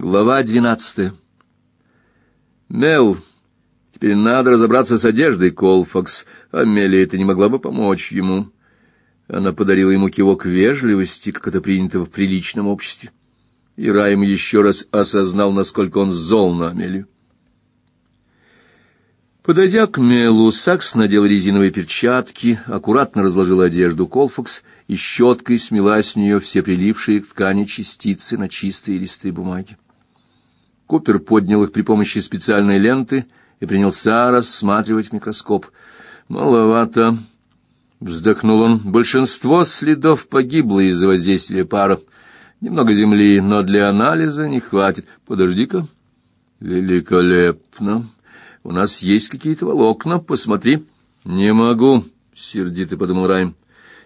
Глава двенадцатая. Мел, теперь надо разобраться с одеждой Колфакс. Амелия это не могла бы помочь ему. Она подарила ему кивок вежливости, как это принято в приличном обществе. И Райм еще раз осознал, насколько он зол на Амелию. Подойдя к Мелу, Сакс надел резиновые перчатки, аккуратно разложил одежду Колфакс и щеткой смела с нее все прилипшие к ткани частицы на чистые листы бумаги. Купер поднял их при помощи специальной ленты и принялся рассматривать микроскоп. «Маловато», — вздохнул он. «Большинство следов погибло из-за воздействия пара. Немного земли, но для анализа не хватит. Подожди-ка». «Великолепно. У нас есть какие-то волокна. Посмотри». «Не могу», — сердито подумал Райм.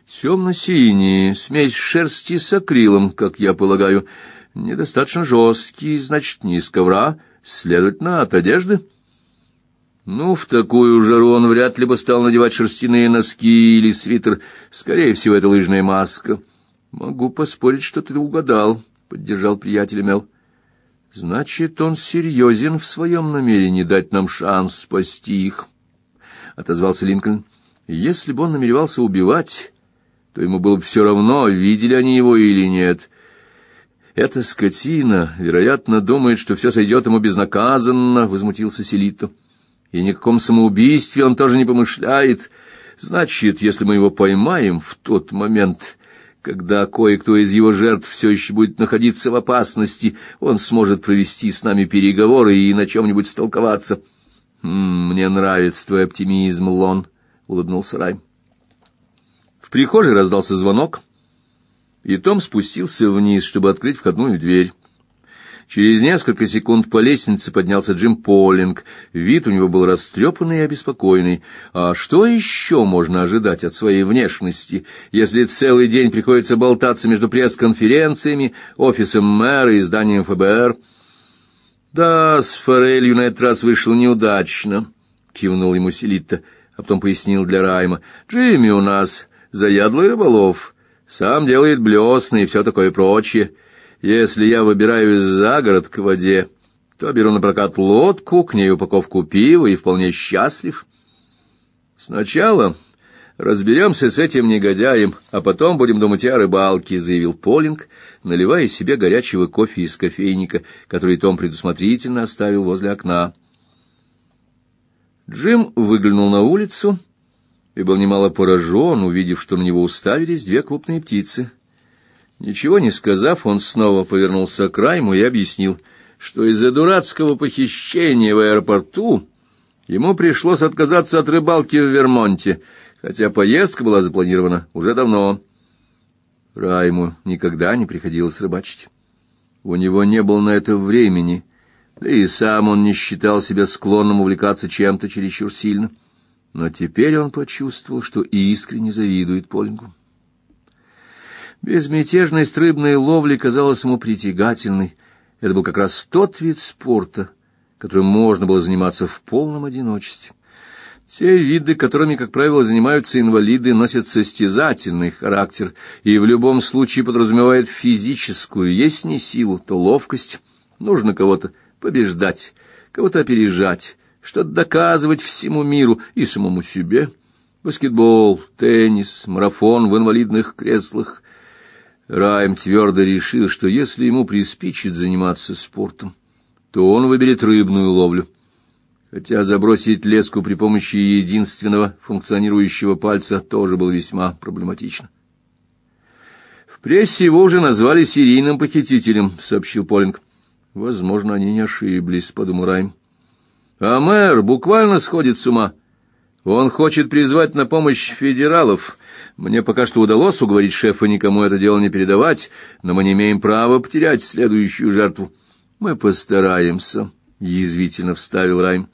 «Темно-синие, смесь шерсти с акрилом, как я полагаю» недостаточно жесткий, значит, не из ковра, следовательно, от одежды. Ну, в такую жару он вряд ли бы стал надевать шерстяные носки или свитер. Скорее всего, это лыжная маска. Могу поспорить, что ты угадал, — поддержал приятель Мел. Значит, он серьезен в своем намерении дать нам шанс спасти их, — отозвался Линкольн. Если бы он намеревался убивать, то ему было бы все равно, видели они его или нет. Эта скотина, вероятно, думает, что все сойдет ему безнаказанно, — возмутился Селито. И ни каком самоубийстве он тоже не помышляет. Значит, если мы его поймаем в тот момент, когда кое-кто из его жертв все еще будет находиться в опасности, он сможет провести с нами переговоры и на чем-нибудь столковаться. «М «Мне нравится твой оптимизм, Лон», — улыбнулся Райм. В прихожей раздался звонок — и Том спустился вниз, чтобы открыть входную дверь. Через несколько секунд по лестнице поднялся Джим Поллинг. Вид у него был растрепанный и обеспокоенный. А что еще можно ожидать от своей внешности, если целый день приходится болтаться между пресс-конференциями, офисом мэра и зданием ФБР? «Да, с Форелью на этот раз вышло неудачно», — кивнул ему Селитта, а потом пояснил для Райма. «Джимми у нас заядлый рыболов». Сам делает блесны и все такое прочее. Если я выбираюсь за город к воде, то беру на прокат лодку, к ней упаковку пива и вполне счастлив. Сначала разберемся с этим негодяем, а потом будем думать о рыбалке, — заявил Полинг, наливая себе горячего кофе из кофейника, который Том предусмотрительно оставил возле окна. Джим выглянул на улицу и был немало поражен, увидев, что на него уставились две крупные птицы. Ничего не сказав, он снова повернулся к Райму и объяснил, что из-за дурацкого похищения в аэропорту ему пришлось отказаться от рыбалки в Вермонте, хотя поездка была запланирована уже давно. Райму никогда не приходилось рыбачить. У него не было на это времени, да и сам он не считал себя склонным увлекаться чем-то чересчур сильно. Но теперь он почувствовал, что искренне завидует Полингу. Безмятежность рыбной ловли казалась ему притягательной. Это был как раз тот вид спорта, которым можно было заниматься в полном одиночестве. Те виды, которыми, как правило, занимаются инвалиды, носят состязательный характер и в любом случае подразумевают физическую, есть не силу, то ловкость. Нужно кого-то побеждать, кого-то опережать, что-то доказывать всему миру и самому себе. Баскетбол, теннис, марафон в инвалидных креслах. Райм твердо решил, что если ему приспичит заниматься спортом, то он выберет рыбную ловлю. Хотя забросить леску при помощи единственного функционирующего пальца тоже было весьма проблематично. В прессе его уже назвали серийным похитителем, сообщил Полинг. Возможно, они не ошиблись, подумал Райм. А мэр буквально сходит с ума. Он хочет призвать на помощь федералов. Мне пока что удалось уговорить шефа никому это дело не передавать, но мы не имеем права потерять следующую жертву. Мы постараемся, язвительно вставил Райм.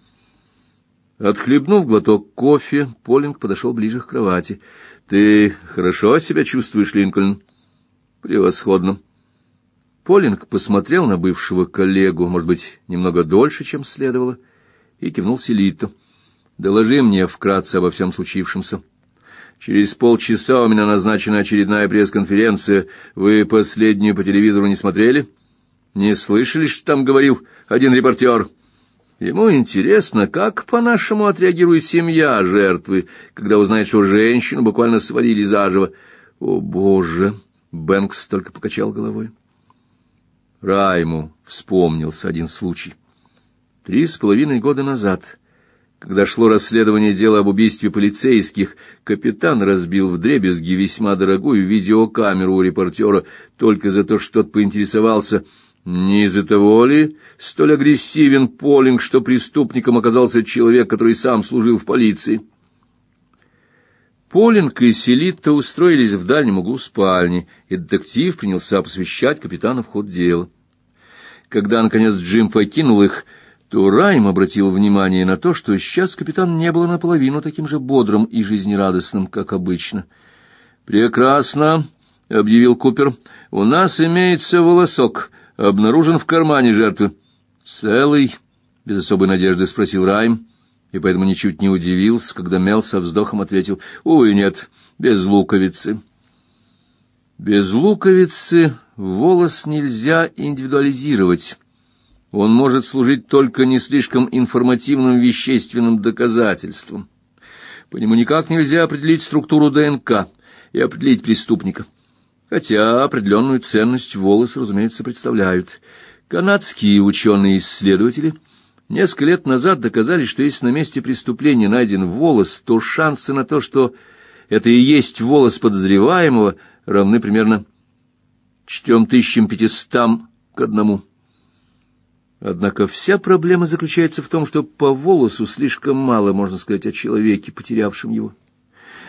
Отхлебнув глоток кофе, Полинг подошел ближе к кровати. Ты хорошо себя чувствуешь, Линкольн? Превосходно. Полинг посмотрел на бывшего коллегу, может быть, немного дольше, чем следовало и кивнул Селиту. «Доложи мне вкратце обо всем случившемся. Через полчаса у меня назначена очередная пресс-конференция. Вы последнюю по телевизору не смотрели?» Не слышали, что там говорил один репортер? Ему интересно, как, по-нашему, отреагирует семья жертвы, когда узнает, что женщину буквально свалили заживо. О, Боже! Бэнкс только покачал головой. Райму вспомнился один случай. Три с половиной года назад, когда шло расследование дела об убийстве полицейских, капитан разбил вдребезги весьма дорогую видеокамеру у репортера только за то, что тот поинтересовался, не из-за того ли столь агрессивен Полинг, что преступником оказался человек, который сам служил в полиции. Полинг и Селитта устроились в дальнем углу спальни, и детектив принялся посвящать капитана в ход дела. Когда, наконец, Джим покинул их, то Райм обратил внимание на то, что сейчас капитан не был наполовину таким же бодрым и жизнерадостным, как обычно. «Прекрасно», — объявил Купер, — «у нас имеется волосок, обнаружен в кармане жертвы». «Целый?» — без особой надежды спросил Райм и поэтому ничуть не удивился, когда Мел со вздохом ответил «Увы, нет, без луковицы». Без луковицы волос нельзя индивидуализировать. Он может служить только не слишком информативным вещественным доказательством. По нему никак нельзя определить структуру ДНК и определить преступника. Хотя определенную ценность волосы, разумеется, представляют. Канадские ученые-исследователи – Несколько лет назад доказали, что если на месте преступления найден волос, то шансы на то, что это и есть волос подозреваемого, равны примерно 4500 к одному. Однако вся проблема заключается в том, что по волосу слишком мало, можно сказать, о человеке, потерявшем его.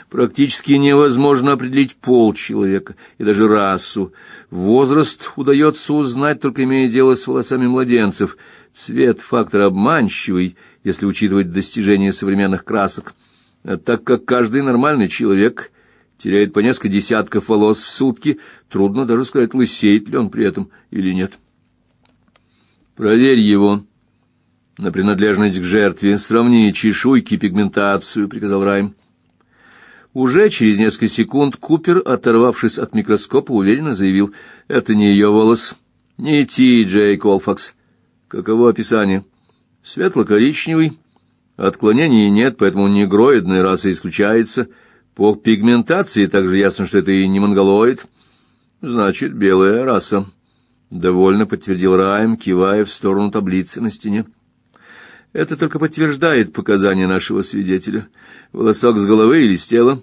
Практически невозможно определить пол человека и даже расу. Возраст удается узнать, только имея дело с волосами младенцев. Цвет — фактор обманчивый, если учитывать достижения современных красок. А так как каждый нормальный человек теряет по несколько десятков волос в сутки, трудно даже сказать, лысеет ли он при этом или нет. Проверь его на принадлежность к жертве, сравни чешуйки, пигментацию, — приказал Райм. Уже через несколько секунд Купер, оторвавшись от микроскопа, уверенно заявил, «Это не ее волос, не Ти Джей Колфакс. Каково описание? Светло-коричневый, отклонений нет, поэтому негроидная раса исключается. По пигментации также ясно, что это и не монголоид. Значит, белая раса». Довольно подтвердил Райм, кивая в сторону таблицы на стене. Это только подтверждает показания нашего свидетеля. Волосок с головы или с тела?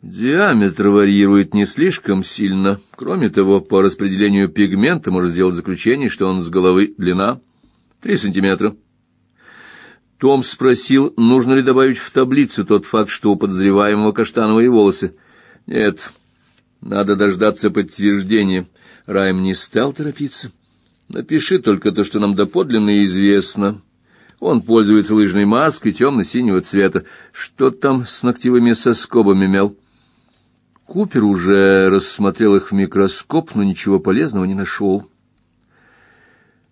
Диаметр варьирует не слишком сильно. Кроме того, по распределению пигмента можно сделать заключение, что он с головы длина три сантиметра. Том спросил, нужно ли добавить в таблицу тот факт, что у подозреваемого каштановые волосы. Нет, надо дождаться подтверждения. Райм не стал торопиться. Напиши только то, что нам доподлинно известно. Он пользуется лыжной маской темно-синего цвета. Что там с ногтевыми соскобами, Мел? Купер уже рассмотрел их в микроскоп, но ничего полезного не нашел.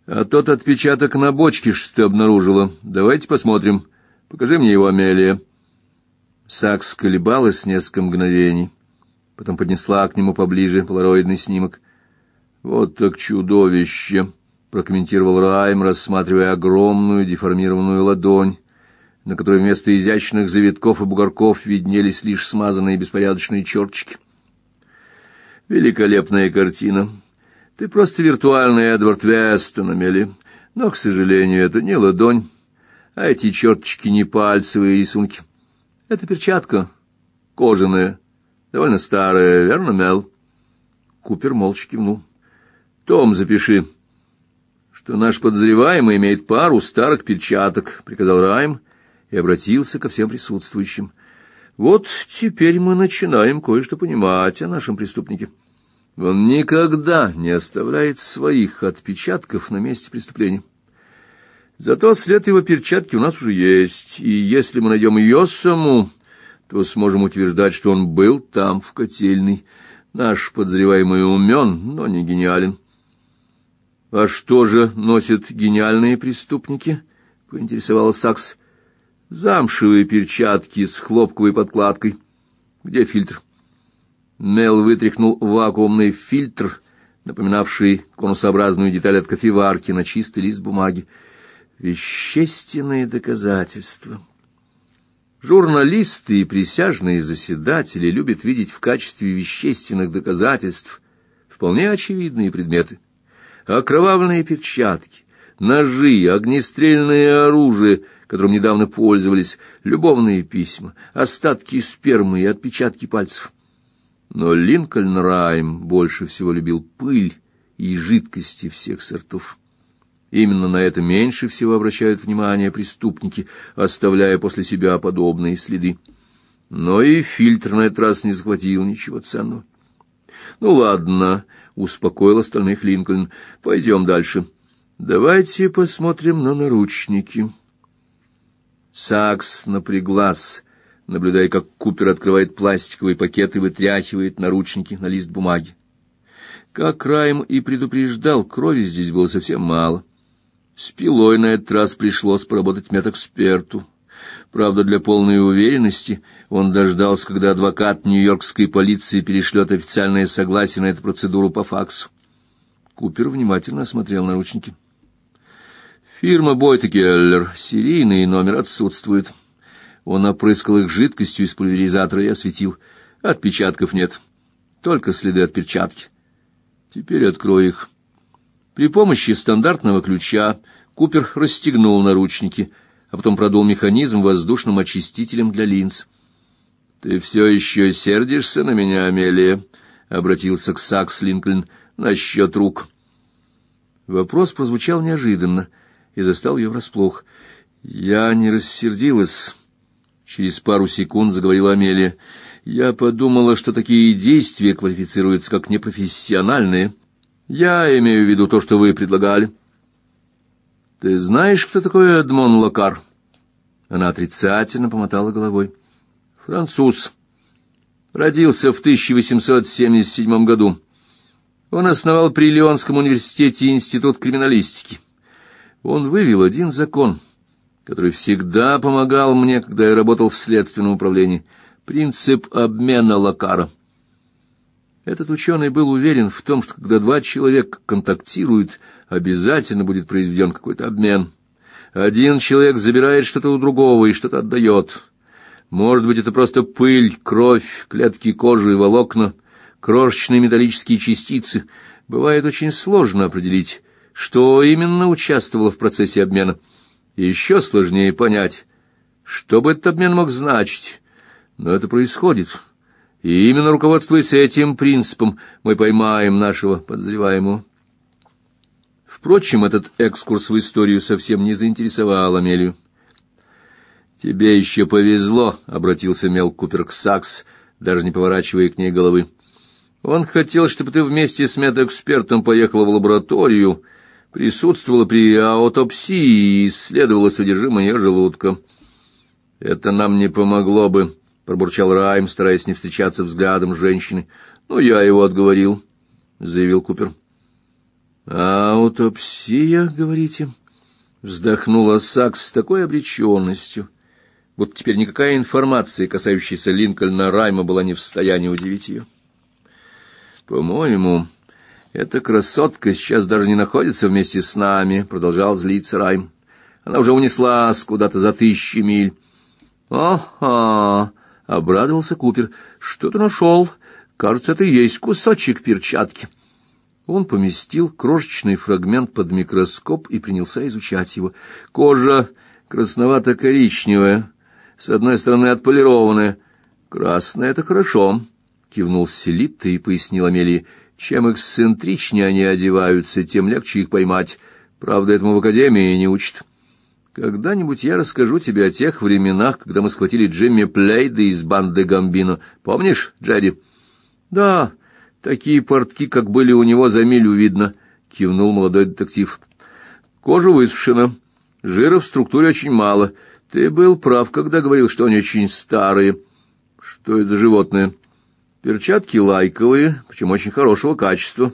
А тот отпечаток на бочке, что ты обнаружила, давайте посмотрим. Покажи мне его, Амелия. Сакс колебалась несколько мгновений, потом поднесла к нему поближе полароидный снимок. Вот так чудовище! прокомментировал Райм, рассматривая огромную деформированную ладонь, на которой вместо изящных завитков и бугорков виднелись лишь смазанные беспорядочные черточки. Великолепная картина. Ты просто виртуальный Эдвард Вестон, Амели. Но, к сожалению, это не ладонь, а эти черточки не пальцевые рисунки. Это перчатка кожаная, довольно старая, верно, Мел? Купер молча кивнул. Том, запиши что наш подозреваемый имеет пару старых перчаток, приказал Райм и обратился ко всем присутствующим. Вот теперь мы начинаем кое-что понимать о нашем преступнике. Он никогда не оставляет своих отпечатков на месте преступления. Зато след его перчатки у нас уже есть, и если мы найдем ее саму, то сможем утверждать, что он был там, в котельной. Наш подозреваемый умен, но не гениален. А что же носят гениальные преступники? поинтересовался Сакс. Замшевые перчатки с хлопковой подкладкой. Где фильтр? Мел вытряхнул вакуумный фильтр напоминавший конусообразную деталь от кофеварки на чистый лист бумаги. Вещественные доказательства. Журналисты и присяжные заседатели любят видеть в качестве вещественных доказательств вполне очевидные предметы. Окровавленные перчатки, ножи, огнестрельное оружие, которым недавно пользовались, любовные письма, остатки спермы и отпечатки пальцев. Но Линкольн Райм больше всего любил пыль и жидкости всех сортов. Именно на это меньше всего обращают внимание преступники, оставляя после себя подобные следы. Но и фильтр на этот раз не захватил ничего ценного. Ну ладно, успокоил остальных Линкольн. Пойдем дальше. Давайте посмотрим на наручники. Сакс напряглась, наблюдая, как Купер открывает пластиковый пакет и вытряхивает наручники на лист бумаги. Как Райм и предупреждал, крови здесь было совсем мало. С пилой на этот раз пришлось поработать медэксперту. Правда, для полной уверенности он дождался, когда адвокат нью-йоркской полиции перешлет официальное согласие на эту процедуру по факсу. Купер внимательно осмотрел наручники. Фирма Бойт Келлер, серийный номер отсутствует. Он опрыскал их жидкостью из пульверизатора и осветил. Отпечатков нет, только следы от перчатки. Теперь открой их. При помощи стандартного ключа Купер расстегнул наручники, а потом продул механизм воздушным очистителем для линз. «Ты все еще сердишься на меня, Амелия?» — обратился к Сакс Линкольн насчет рук. Вопрос прозвучал неожиданно и застал ее врасплох. «Я не рассердилась», — через пару секунд заговорила Амелия. «Я подумала, что такие действия квалифицируются как непрофессиональные». Я имею в виду то, что вы предлагали. Ты знаешь, кто такой Эдмон Локар? Она отрицательно помотала головой. Француз. Родился в 1877 году. Он основал при Лионском университете институт криминалистики. Он вывел один закон, который всегда помогал мне, когда я работал в следственном управлении. Принцип обмена Локара. Этот ученый был уверен в том, что когда два человека контактируют, обязательно будет произведен какой-то обмен. Один человек забирает что-то у другого и что-то отдает. Может быть, это просто пыль, кровь, клетки кожи и волокна, крошечные металлические частицы. Бывает очень сложно определить, что именно участвовало в процессе обмена. И еще сложнее понять, что бы этот обмен мог значить. Но это происходит. И именно руководствуясь этим принципом, мы поймаем нашего подозреваемого. Впрочем, этот экскурс в историю совсем не заинтересовал Амелию. «Тебе еще повезло», — обратился Мел Купер к Сакс, даже не поворачивая к ней головы. «Он хотел, чтобы ты вместе с медэкспертом поехала в лабораторию, присутствовала при аутопсии и исследовала содержимое желудка. Это нам не помогло бы» пробурчал Райм, стараясь не встречаться взглядом с женщиной. "Ну я его отговорил", заявил Купер. "Аутопсия, говорите?" вздохнула Сакс с такой обреченностью, будто теперь никакая информация, касающаяся Линкольна Райма, была не в состоянии удивить ее. По-моему, эта красотка сейчас даже не находится вместе с нами, продолжал злиться Райм. Она уже унеслась куда-то за тысячи миль. Ага, Обрадовался Купер. Что-то нашел. Кажется, это и есть кусочек перчатки. Он поместил крошечный фрагмент под микроскоп и принялся изучать его. Кожа красновато-коричневая, с одной стороны отполированная. Красная — это хорошо, — кивнул Селитта и пояснил Амелии. Чем эксцентричнее они одеваются, тем легче их поймать. Правда, этому в академии не учат. Когда-нибудь я расскажу тебе о тех временах, когда мы схватили Джимми Плейда из банды Гамбино. Помнишь, Джерри? Да, такие портки, как были у него, за милю видно, кивнул молодой детектив. Кожа высушена, жира в структуре очень мало. Ты был прав, когда говорил, что они очень старые. Что это за животное? Перчатки лайковые, причем очень хорошего качества.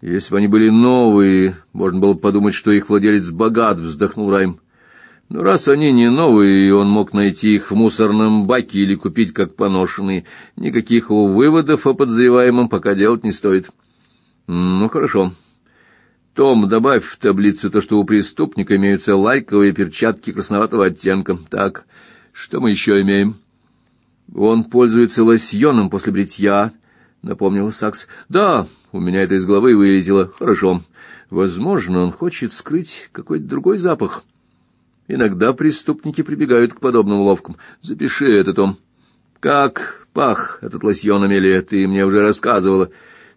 Если бы они были новые, можно было подумать, что их владелец богат, вздохнул Райм. Но раз они не новые, и он мог найти их в мусорном баке или купить как поношенные, никаких выводов о подозреваемом пока делать не стоит. Ну, хорошо. Том, добавь в таблицу то, что у преступника имеются лайковые перчатки красноватого оттенка. Так, что мы еще имеем? Он пользуется лосьоном после бритья, напомнил Сакс. Да, у меня это из головы вылетело. Хорошо. Возможно, он хочет скрыть какой-то другой запах. Иногда преступники прибегают к подобным уловкам. Запиши это, Том. Как пах этот лосьон, Амелия, ты мне уже рассказывала.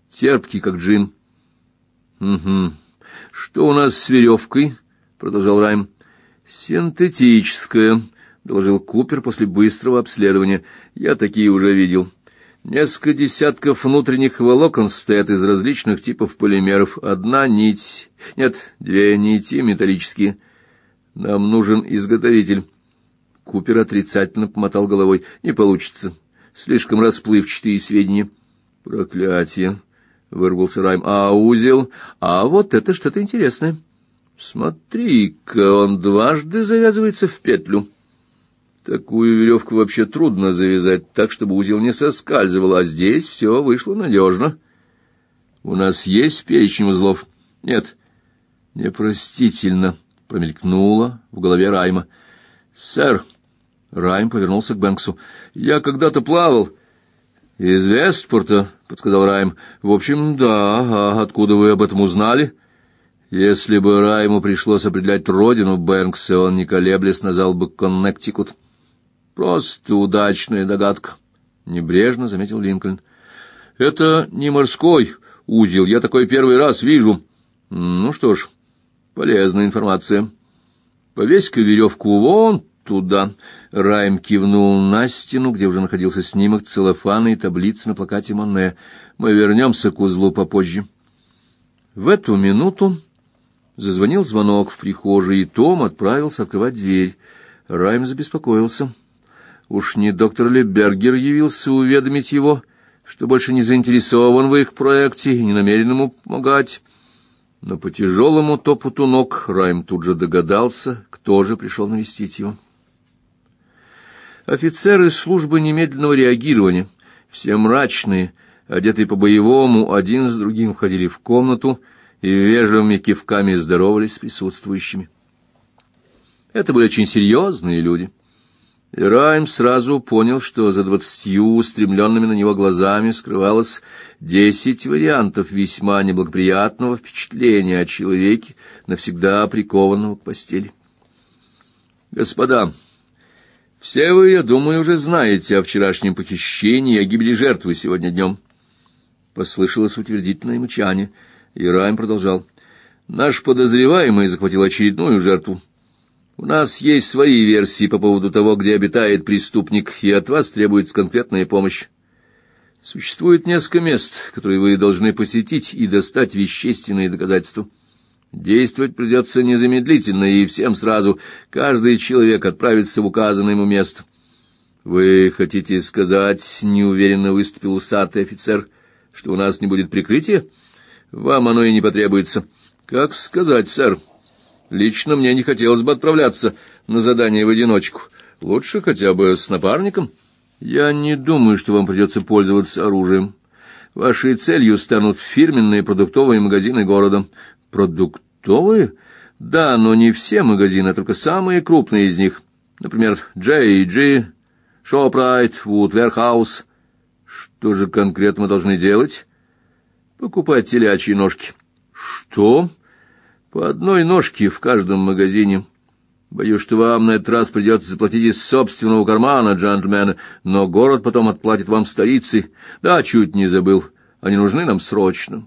Терпкий, как джин. Угу. Что у нас с веревкой? продолжал Райм. Синтетическая, доложил Купер после быстрого обследования. Я такие уже видел. Несколько десятков внутренних волокон стоят из различных типов полимеров. Одна нить, нет, две нити металлические. Нам нужен изготовитель. Купер отрицательно помотал головой. Не получится. Слишком расплывчатые сведения. Проклятие вырвался Райм. А узел? А вот это что-то интересное. Смотри-ка, он дважды завязывается в петлю. Такую веревку вообще трудно завязать так, чтобы узел не соскальзывал, а здесь все вышло надежно. У нас есть перечень узлов? Нет. Непростительно, промелькнуло в голове Райма. Сэр, Райм повернулся к Бэнксу. Я когда-то плавал из Вестпорта, подсказал Райм. В общем, да. А откуда вы об этом узнали? Если бы Райму пришлось определять родину Бэнкса, он не колеблясь назвал бы Коннектикут. Просто удачная догадка, небрежно заметил Линкольн. Это не морской узел, я такой первый раз вижу. Ну что ж, полезная информация. Повесь-ка веревку вон туда. Райм кивнул на стену, где уже находился снимок целлофана и таблицы на плакате Монне. Мы вернемся к узлу попозже. В эту минуту зазвонил звонок в прихожей, и Том отправился открывать дверь. Райм забеспокоился. Уж не доктор ли Бергер явился уведомить его, что больше не заинтересован в их проекте и не намерен ему помогать. Но по тяжелому топоту ног Райм тут же догадался, кто же пришел навестить его. Офицеры службы немедленного реагирования, все мрачные, одетые по-боевому, один с другим входили в комнату и вежливыми кивками здоровались с присутствующими. Это были очень серьезные люди. И Райм сразу понял, что за двадцатью устремленными на него глазами скрывалось десять вариантов весьма неблагоприятного впечатления о человеке, навсегда прикованного к постели. «Господа!» Все вы, я думаю, уже знаете о вчерашнем похищении и о гибели жертвы сегодня днем. Послышалось утвердительное мычание, и Райм продолжал. Наш подозреваемый захватил очередную жертву. У нас есть свои версии по поводу того, где обитает преступник, и от вас требуется конкретная помощь. Существует несколько мест, которые вы должны посетить и достать вещественные доказательства. Действовать придется незамедлительно и всем сразу. Каждый человек отправится в указанное ему место. Вы хотите сказать, неуверенно выступил усатый офицер, что у нас не будет прикрытия? Вам оно и не потребуется. Как сказать, сэр? Лично мне не хотелось бы отправляться на задание в одиночку. Лучше хотя бы с напарником. Я не думаю, что вам придется пользоваться оружием. Вашей целью станут фирменные продуктовые магазины города. Продуктовые? Да, но не все магазины, а только самые крупные из них. Например, J&G, Wood Warehouse. Что же конкретно мы должны делать? Покупать телячьи ножки. Что? По одной ножке в каждом магазине. Боюсь, что вам на этот раз придется заплатить из собственного кармана, джентльмены, но город потом отплатит вам столицей. Да, чуть не забыл. Они нужны нам срочно.